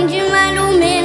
Onde uma lumena